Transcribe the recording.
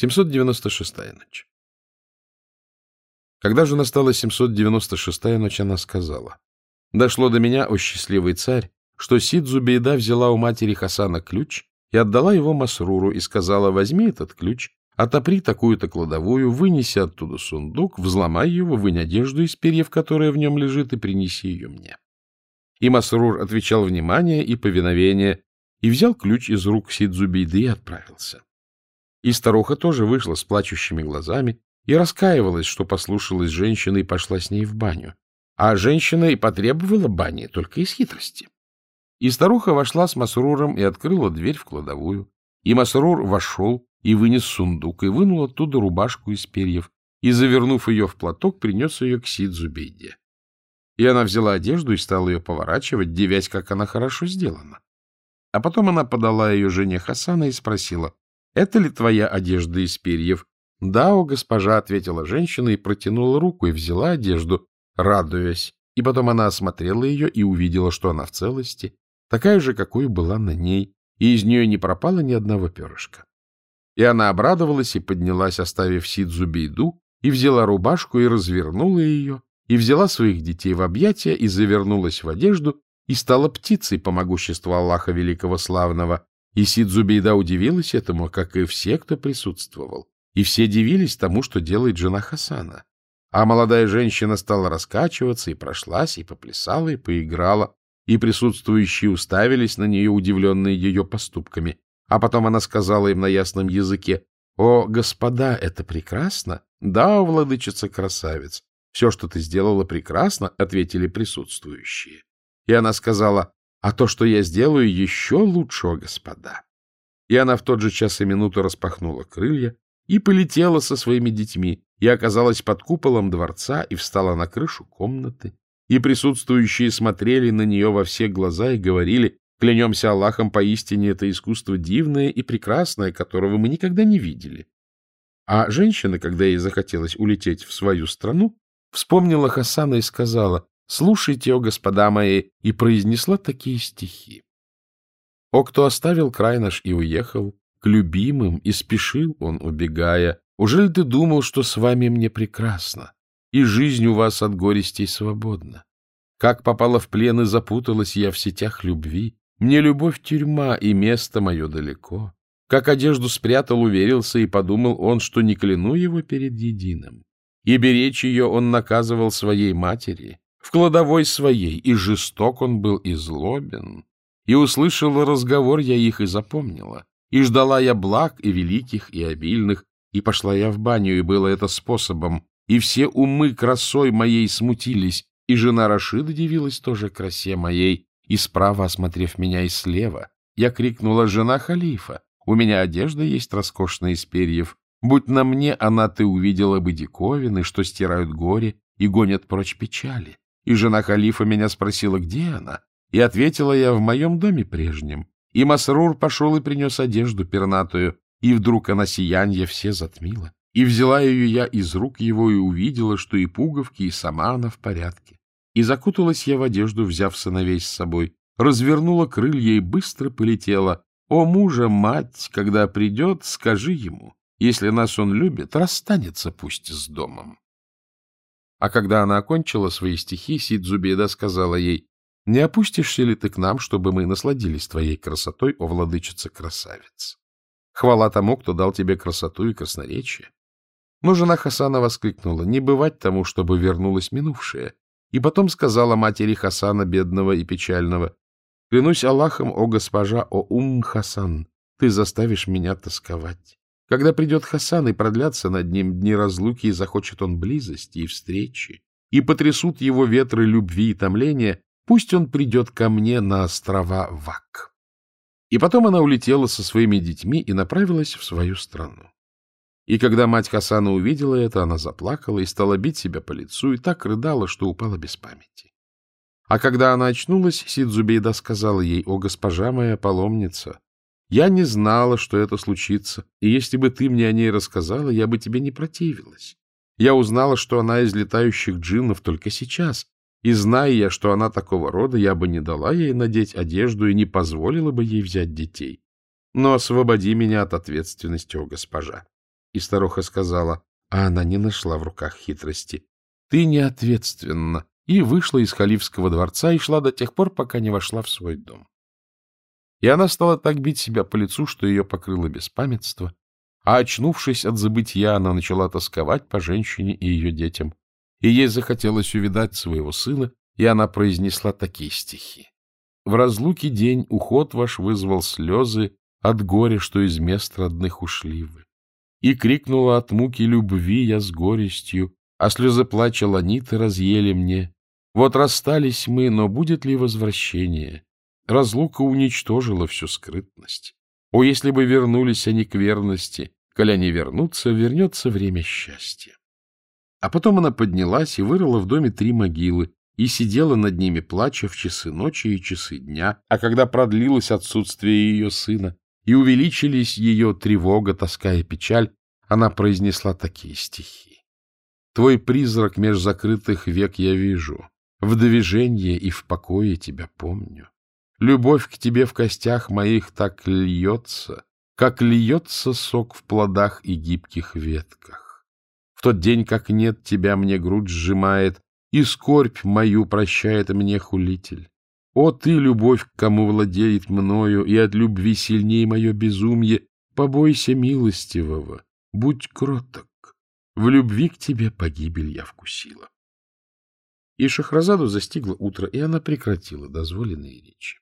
796-я ночь. Когда же настала 796-я ночь, она сказала, «Дошло до меня, о счастливый царь, что Сидзубейда взяла у матери Хасана ключ и отдала его Масруру и сказала, возьми этот ключ, отопри такую-то кладовую, вынеси оттуда сундук, взломай его, вынь одежду из перьев, которая в нем лежит, и принеси ее мне». И Масрур отвечал внимание и повиновение, и взял ключ из рук Сидзубейды и отправился. И старуха тоже вышла с плачущими глазами и раскаивалась, что послушалась женщины и пошла с ней в баню. А женщина и потребовала бани только из хитрости. И старуха вошла с Масруром и открыла дверь в кладовую. И Масрур вошел и вынес сундук, и вынул оттуда рубашку из перьев, и, завернув ее в платок, принес ее к Сидзубейде. И она взяла одежду и стала ее поворачивать, девясь, как она хорошо сделана. А потом она подала ее жене Хасана и спросила, это ли твоя одежда из перьев? — Да, о, госпожа, — ответила женщина и протянула руку и взяла одежду, радуясь. И потом она осмотрела ее и увидела, что она в целости, такая же, какой была на ней, и из нее не пропало ни одного перышка. И она обрадовалась и поднялась, оставив Сидзу Бейду, и взяла рубашку и развернула ее, и взяла своих детей в объятия и завернулась в одежду, и стала птицей по могуществу Аллаха Великого Славного, и Сидзубейда удивилась этому, как и все, кто присутствовал. И все дивились тому, что делает жена Хасана. А молодая женщина стала раскачиваться и прошлась, и поплясала, и поиграла, и присутствующие уставились на нее, удивленные ее поступками. А потом она сказала им на ясном языке, «О, господа, это прекрасно!» «Да, владычица красавец, все, что ты сделала, прекрасно», — ответили присутствующие. И она сказала, а то, что я сделаю, еще лучше, господа. И она в тот же час и минуту распахнула крылья и полетела со своими детьми, и оказалась под куполом дворца, и встала на крышу комнаты. И присутствующие смотрели на нее во все глаза и говорили, клянемся Аллахом, поистине это искусство дивное и прекрасное, которого мы никогда не видели. А женщина, когда ей захотелось улететь в свою страну, вспомнила Хасана и сказала, Слушайте, о господа мои, и произнесла такие стихи. О, кто оставил край наш и уехал, к любимым, и спешил он, убегая, Ужели ты думал, что с вами мне прекрасно, и жизнь у вас от горестей свободна? Как попала в плен и запуталась я в сетях любви, мне любовь тюрьма, и место мое далеко. Как одежду спрятал, уверился, и подумал он, что не кляну его перед единым. И беречь ее он наказывал своей матери, в кладовой своей, и жесток он был, и злобен. И услышала разговор я их и запомнила, и ждала я благ и великих, и обильных, и пошла я в баню, и было это способом, и все умы красой моей смутились, и жена Рашида дивилась тоже красе моей, и справа, осмотрев меня, и слева, я крикнула «Жена халифа! У меня одежда есть роскошная из перьев. Будь на мне она, ты увидела бы диковины, что стирают горе и гонят прочь печали и жена халифа меня спросила, где она, и ответила я в моем доме прежнем. И Масрур пошел и принес одежду пернатую, и вдруг она сиянье все затмила. И взяла ее я из рук его и увидела, что и пуговки, и сама она в порядке. И закуталась я в одежду, взяв сыновей с собой, развернула крылья и быстро полетела. О, мужа, мать, когда придет, скажи ему, если нас он любит, расстанется пусть с домом. А когда она окончила свои стихи, Сидзубеда сказала ей, «Не опустишься ли ты к нам, чтобы мы насладились твоей красотой, о владычица-красавец? Хвала тому, кто дал тебе красоту и красноречие». Но жена Хасана воскликнула, «Не бывать тому, чтобы вернулось минувшее». И потом сказала матери Хасана, бедного и печального, «Клянусь Аллахом, о госпожа, о ум Хасан, ты заставишь меня тосковать. Когда придет Хасан и продлятся над ним дни разлуки, и захочет он близости и встречи, и потрясут его ветры любви и томления, пусть он придет ко мне на острова Вак. И потом она улетела со своими детьми и направилась в свою страну. И когда мать Хасана увидела это, она заплакала и стала бить себя по лицу, и так рыдала, что упала без памяти. А когда она очнулась, Сидзубейда сказала ей, «О, госпожа моя паломница, я не знала, что это случится, и если бы ты мне о ней рассказала, я бы тебе не противилась. Я узнала, что она из летающих джиннов только сейчас, и, зная я, что она такого рода, я бы не дала ей надеть одежду и не позволила бы ей взять детей. Но освободи меня от ответственности, о госпожа. И старуха сказала, а она не нашла в руках хитрости. Ты неответственна. И вышла из халифского дворца и шла до тех пор, пока не вошла в свой дом. И она стала так бить себя по лицу, что ее покрыло беспамятство, а очнувшись от забытия, она начала тосковать по женщине и ее детям. И ей захотелось увидать своего сына, и она произнесла такие стихи. В разлуке день уход ваш вызвал слезы от горя, что из мест родных ушли вы. И крикнула от муки любви я с горестью, а слезы плача ланиты разъели мне. Вот расстались мы, но будет ли возвращение? Разлука уничтожила всю скрытность. О, если бы вернулись они к верности, коли они вернутся, вернется время счастья. А потом она поднялась и вырыла в доме три могилы, и сидела над ними, плача в часы ночи и часы дня, а когда продлилось отсутствие ее сына, и увеличились ее тревога, тоска и печаль, она произнесла такие стихи. «Твой призрак меж закрытых век я вижу, в движении и в покое тебя помню. Любовь к тебе в костях моих так льется, как льется сок в плодах и гибких ветках. В тот день, как нет тебя, мне грудь сжимает, и скорбь мою прощает мне хулитель. О, ты, любовь, кому владеет мною, и от любви сильнее мое безумие, побойся милостивого, будь кроток. В любви к тебе погибель я вкусила. И Шахразаду застигло утро, и она прекратила дозволенные речи.